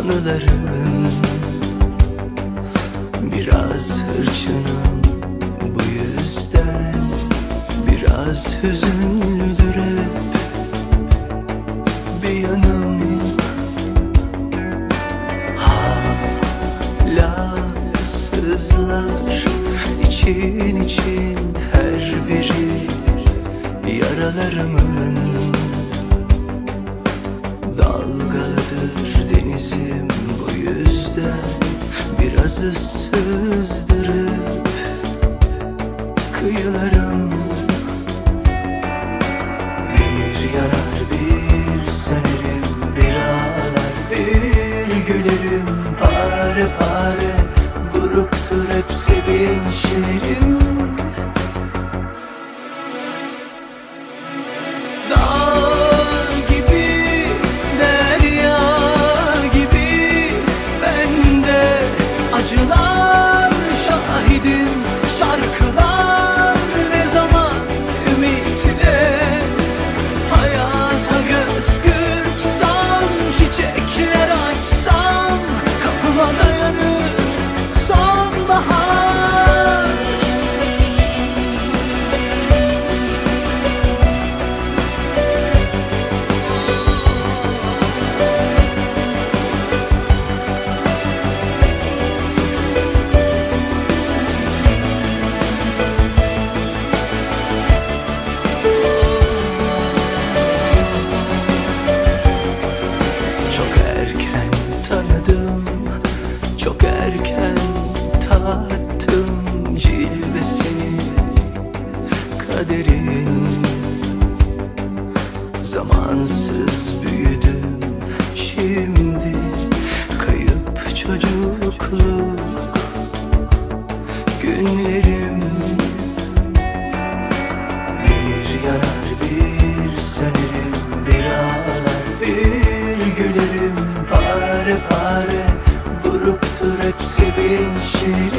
anılarım Biraz hırçınım bu yüzden Biraz hüzünlüdür hep. Bir yanım Hala sızlar için için her biri Yaralarımın Pare pare buruktur hep sevinçlerim Dağ Yalnız büyüdüm şimdi Kayıp çocukluk. Günlerim Bir yanar bir sönerim. Bir ağlar bir gülerim. Pare pare Buruktur hepsi bin şey.